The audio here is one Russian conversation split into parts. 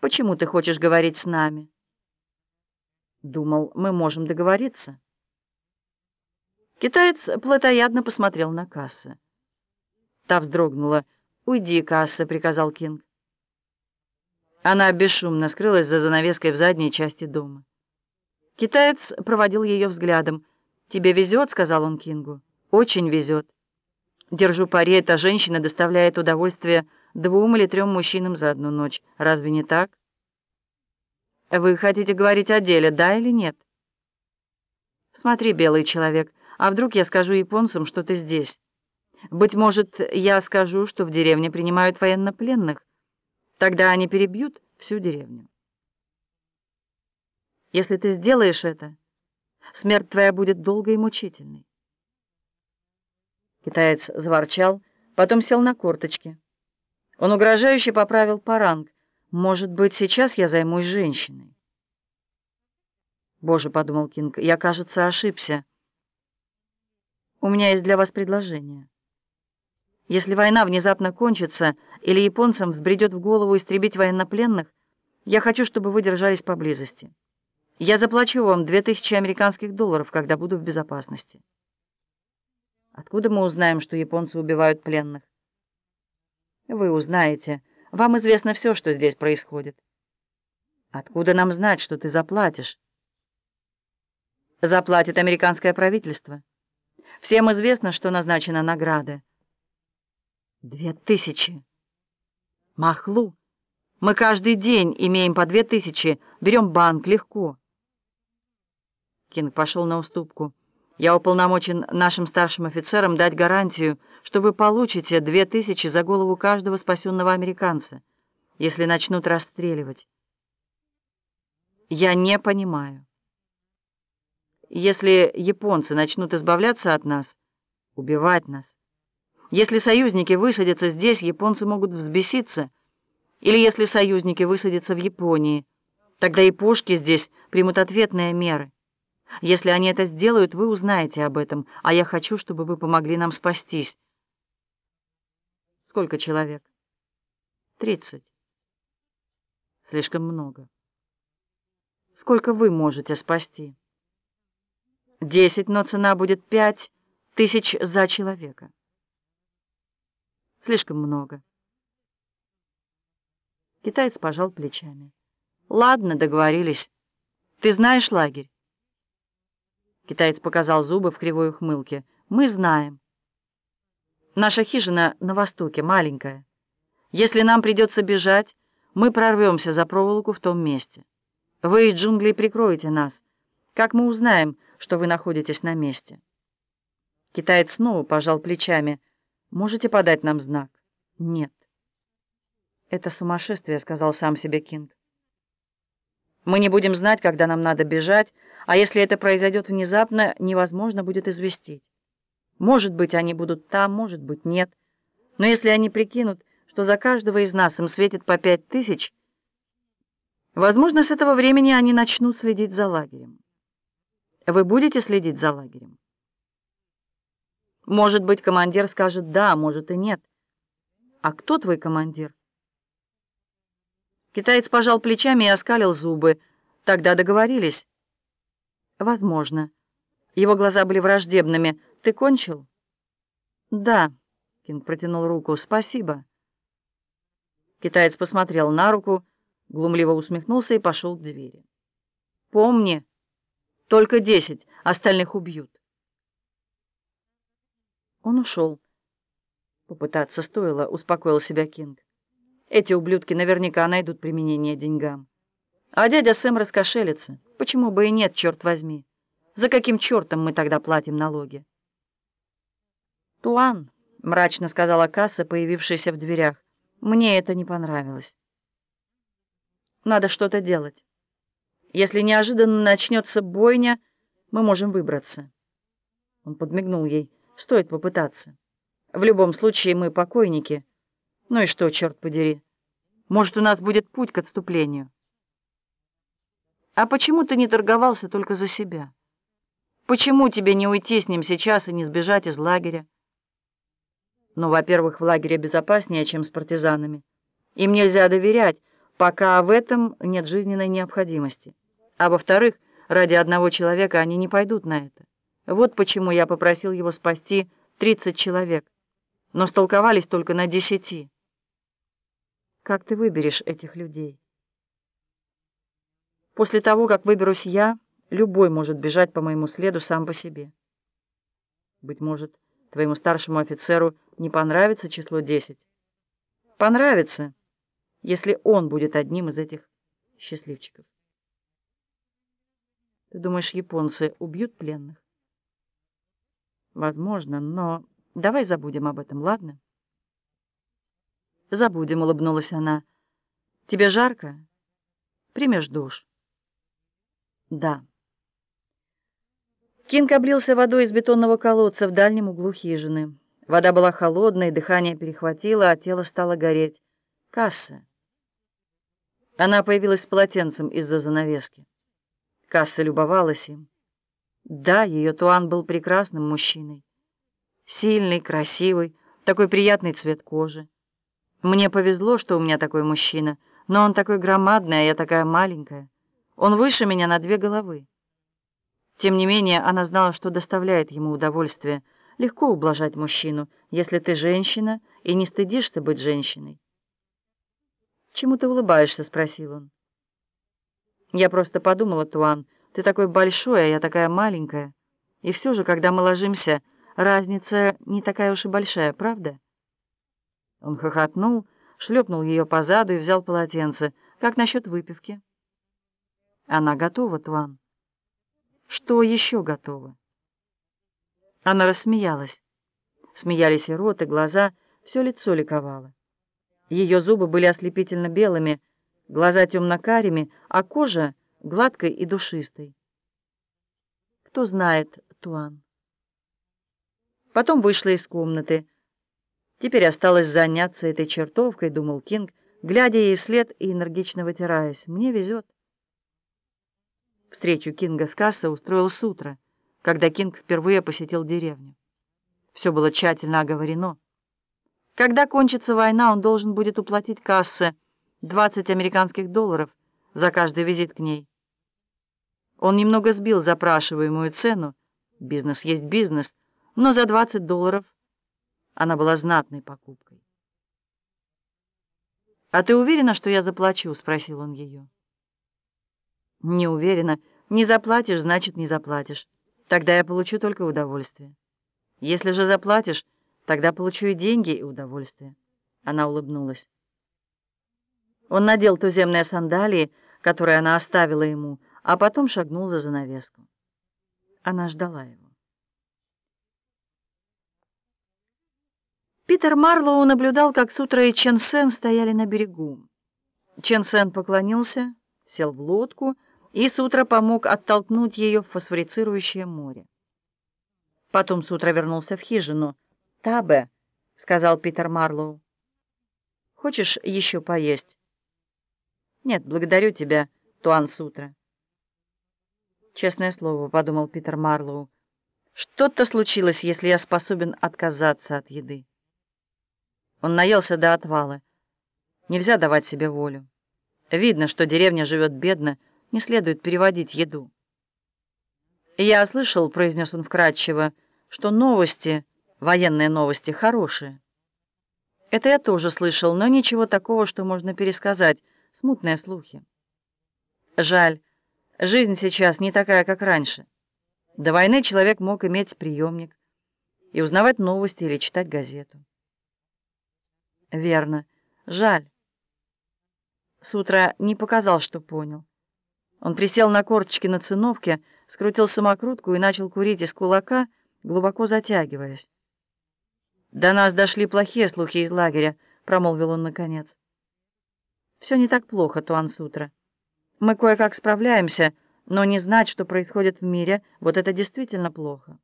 Почему ты хочешь говорить с нами? Думал, мы можем договориться. Китаец плотоядно посмотрел на Касса. Та вздрогнула. «Уйди, Касса», — приказал Кинг. Она бесшумно скрылась за занавеской в задней части дома. Китаец проводил ее взглядом. «Тебе везет», — сказал он Кингу. «Очень везет. Держу пари, эта женщина доставляет удовольствие двум или трем мужчинам за одну ночь. Разве не так?» «Вы хотите говорить о деле, да или нет?» «Смотри, белый человек, а вдруг я скажу японцам, что ты здесь? Быть может, я скажу, что в деревне принимают военнопленных. Тогда они перебьют всю деревню». Если ты сделаешь это, смерть твоя будет долгой и мучительной. Китаец заворчал, потом сел на корточки. Он угрожающе поправил паранг. «Может быть, сейчас я займусь женщиной?» «Боже», — подумал Кинг, — «я, кажется, ошибся. У меня есть для вас предложение. Если война внезапно кончится или японцам взбредет в голову истребить военнопленных, я хочу, чтобы вы держались поблизости». Я заплачу вам две тысячи американских долларов, когда буду в безопасности. Откуда мы узнаем, что японцы убивают пленных? Вы узнаете. Вам известно все, что здесь происходит. Откуда нам знать, что ты заплатишь? Заплатит американское правительство. Всем известно, что назначена награда. Две тысячи. Махлу. Мы каждый день имеем по две тысячи. Берем банк легко. Кинг пошел на уступку. «Я уполномочен нашим старшим офицерам дать гарантию, что вы получите две тысячи за голову каждого спасенного американца, если начнут расстреливать». «Я не понимаю. Если японцы начнут избавляться от нас, убивать нас, если союзники высадятся здесь, японцы могут взбеситься, или если союзники высадятся в Японии, тогда и пушки здесь примут ответные меры». Если они это сделают, вы узнаете об этом, а я хочу, чтобы вы помогли нам спастись. Сколько человек? Тридцать. Слишком много. Сколько вы можете спасти? Десять, но цена будет пять тысяч за человека. Слишком много. Китаец пожал плечами. Ладно, договорились. Ты знаешь лагерь? Китаец показал зубы в кривой ухмылке. «Мы знаем. Наша хижина на востоке, маленькая. Если нам придется бежать, мы прорвемся за проволоку в том месте. Вы из джунглей прикроете нас. Как мы узнаем, что вы находитесь на месте?» Китаец снова пожал плечами. «Можете подать нам знак?» «Нет». «Это сумасшествие», — сказал сам себе Кинг. «Мы не будем знать, когда нам надо бежать, а если это произойдет внезапно, невозможно будет известить. Может быть, они будут там, может быть, нет. Но если они прикинут, что за каждого из нас им светит по пять тысяч, возможно, с этого времени они начнут следить за лагерем. Вы будете следить за лагерем? Может быть, командир скажет «да», может и «нет». А кто твой командир? Китаец пожал плечами и оскалил зубы. Тогда договорились. «Возможно». Его глаза были враждебными. «Ты кончил?» «Да», — Кинг протянул руку. «Спасибо». Китаец посмотрел на руку, глумливо усмехнулся и пошел к двери. «Помни, только десять, остальных убьют». Он ушел. Попытаться стоило, успокоил себя Кинг. Эти ублюдки наверняка найдут применение деньгам. А дядя Сэм раскошелится. Почему бы и нет, черт возьми? За каким чертом мы тогда платим налоги? Туан, мрачно сказала Касса, появившаяся в дверях. Мне это не понравилось. Надо что-то делать. Если неожиданно начнется бойня, мы можем выбраться. Он подмигнул ей. Стоит попытаться. В любом случае мы покойники. Ну и что, черт подери? Может, у нас будет путь к отступлению. А почему ты не торговался только за себя? Почему тебе не уйти с ним сейчас и не сбежать из лагеря? Ну, во-первых, в лагере безопаснее, чем с партизанами. Им нельзя доверять, пока в этом нет жизненной необходимости. А во-вторых, ради одного человека они не пойдут на это. Вот почему я попросил его спасти 30 человек, но столковались только на десяти. Как ты выберешь этих людей? После того, как выберусь я, любой может бежать по моему следу сам по себе. Быть может, твоему старшему офицеру не понравится число десять? Понравится, если он будет одним из этих счастливчиков. Ты думаешь, японцы убьют пленных? Возможно, но давай забудем об этом, ладно? Забудем, улыбнулась она. Тебе жарко? Примешь душ? Да. Кинг облился водой из бетонного колодца в дальнем углу хижины. Вода была холодной, дыхание перехватило, а тело стало гореть. Касса. Она появилась с полотенцем из-за занавески. Касса любовалась им. Да, ее Туан был прекрасным мужчиной. Сильный, красивый, такой приятный цвет кожи. Мне повезло, что у меня такой мужчина, но он такой громадный, а я такая маленькая. Он выше меня на две головы. Тем не менее, она знала, что доставляет ему удовольствие. Легко ублажать мужчину, если ты женщина и не стыдишься быть женщиной. «Чему ты улыбаешься?» — спросил он. «Я просто подумала, Туан, ты такой большой, а я такая маленькая. И все же, когда мы ложимся, разница не такая уж и большая, правда?» Он хохотнул, шлепнул ее по заду и взял полотенце. «Как насчет выпивки?» Она готова, Туан. Что еще готова? Она рассмеялась. Смеялись и рот, и глаза, все лицо ликовало. Ее зубы были ослепительно белыми, глаза темно-карими, а кожа гладкой и душистой. Кто знает, Туан. Потом вышла из комнаты. Теперь осталось заняться этой чертовкой, думал Кинг, глядя ей вслед и энергично вытираясь. Мне везет. Встречу Кинга с Касса устроил с утра, когда Кинг впервые посетил деревню. Все было тщательно оговорено. Когда кончится война, он должен будет уплатить Кассе 20 американских долларов за каждый визит к ней. Он немного сбил запрашиваемую цену, бизнес есть бизнес, но за 20 долларов она была знатной покупкой. «А ты уверена, что я заплачу?» — спросил он ее. «Не уверена. Не заплатишь, значит, не заплатишь. Тогда я получу только удовольствие. Если же заплатишь, тогда получу и деньги, и удовольствие». Она улыбнулась. Он надел туземные сандалии, которые она оставила ему, а потом шагнул за занавеску. Она ждала его. Питер Марлоу наблюдал, как Сутра и Чен Сен стояли на берегу. Чен Сен поклонился, сел в лодку и с утра помог оттолкнуть ее в фосфорицирующее море. Потом с утра вернулся в хижину. «Табе», — сказал Питер Марлоу. «Хочешь еще поесть?» «Нет, благодарю тебя, Туан Сутра». «Честное слово», — подумал Питер Марлоу, — «что-то случилось, если я способен отказаться от еды». Он наелся до отвала. Нельзя давать себе волю. Видно, что деревня живет бедно, — не следует переводить еду. «Я слышал», — произнес он вкратчиво, — «что новости, военные новости, хорошие». Это я тоже слышал, но ничего такого, что можно пересказать, смутные слухи. Жаль, жизнь сейчас не такая, как раньше. До войны человек мог иметь приемник и узнавать новости или читать газету. Верно, жаль. С утра не показал, что понял. Он присел на корточки на циновке, скрутил самокрутку и начал курить из кулака, глубоко затягиваясь. «До нас дошли плохие слухи из лагеря», — промолвил он наконец. «Все не так плохо, Туансутра. Мы кое-как справляемся, но не знать, что происходит в мире, вот это действительно плохо».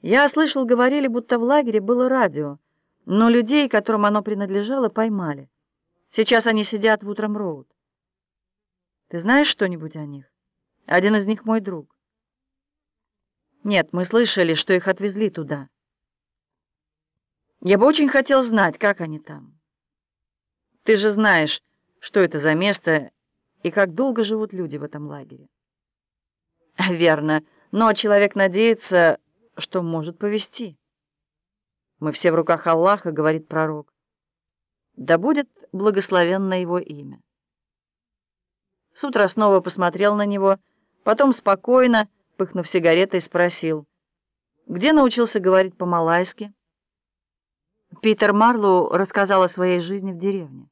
Я слышал, говорили, будто в лагере было радио, но людей, которым оно принадлежало, поймали. Сейчас они сидят в утром роуд. Ты знаешь что-нибудь о них? Один из них мой друг. Нет, мы слышали, что их отвезли туда. Я бы очень хотел знать, как они там. Ты же знаешь, что это за место и как долго живут люди в этом лагере. Верно, но человек надеется, что может повести. Мы все в руках Аллаха, говорит пророк. Да будет благословенно его имя. С утра снова посмотрел на него, потом спокойно, пыхнув сигаретой, спросил, где научился говорить по-малайски. Питер Марлоу рассказал о своей жизни в деревне,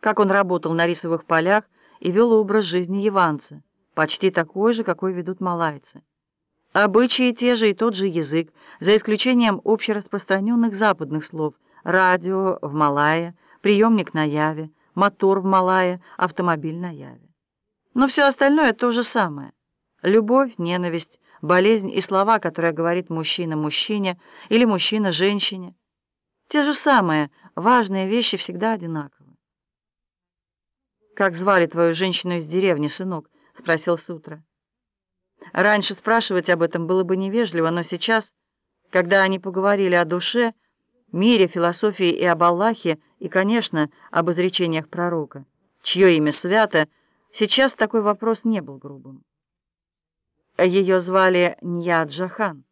как он работал на рисовых полях и вел образ жизни яванца, почти такой же, какой ведут малайцы. Обычаи те же и тот же язык, за исключением общераспространенных западных слов «радио» в Малайе, «приемник на Яве», «мотор» в Малайе, «автомобиль на Яве». Но все остальное то же самое. Любовь, ненависть, болезнь и слова, которые говорит мужчина мужчине или мужчина женщине. Те же самые важные вещи всегда одинаковы. «Как звали твою женщину из деревни, сынок?» — спросил Сутра. Раньше спрашивать об этом было бы невежливо, но сейчас, когда они поговорили о душе, мире, философии и об Аллахе, и, конечно, об изречениях пророка, чье имя свято, сейчас такой вопрос не был грубым. Ее звали Ньяд Джахан.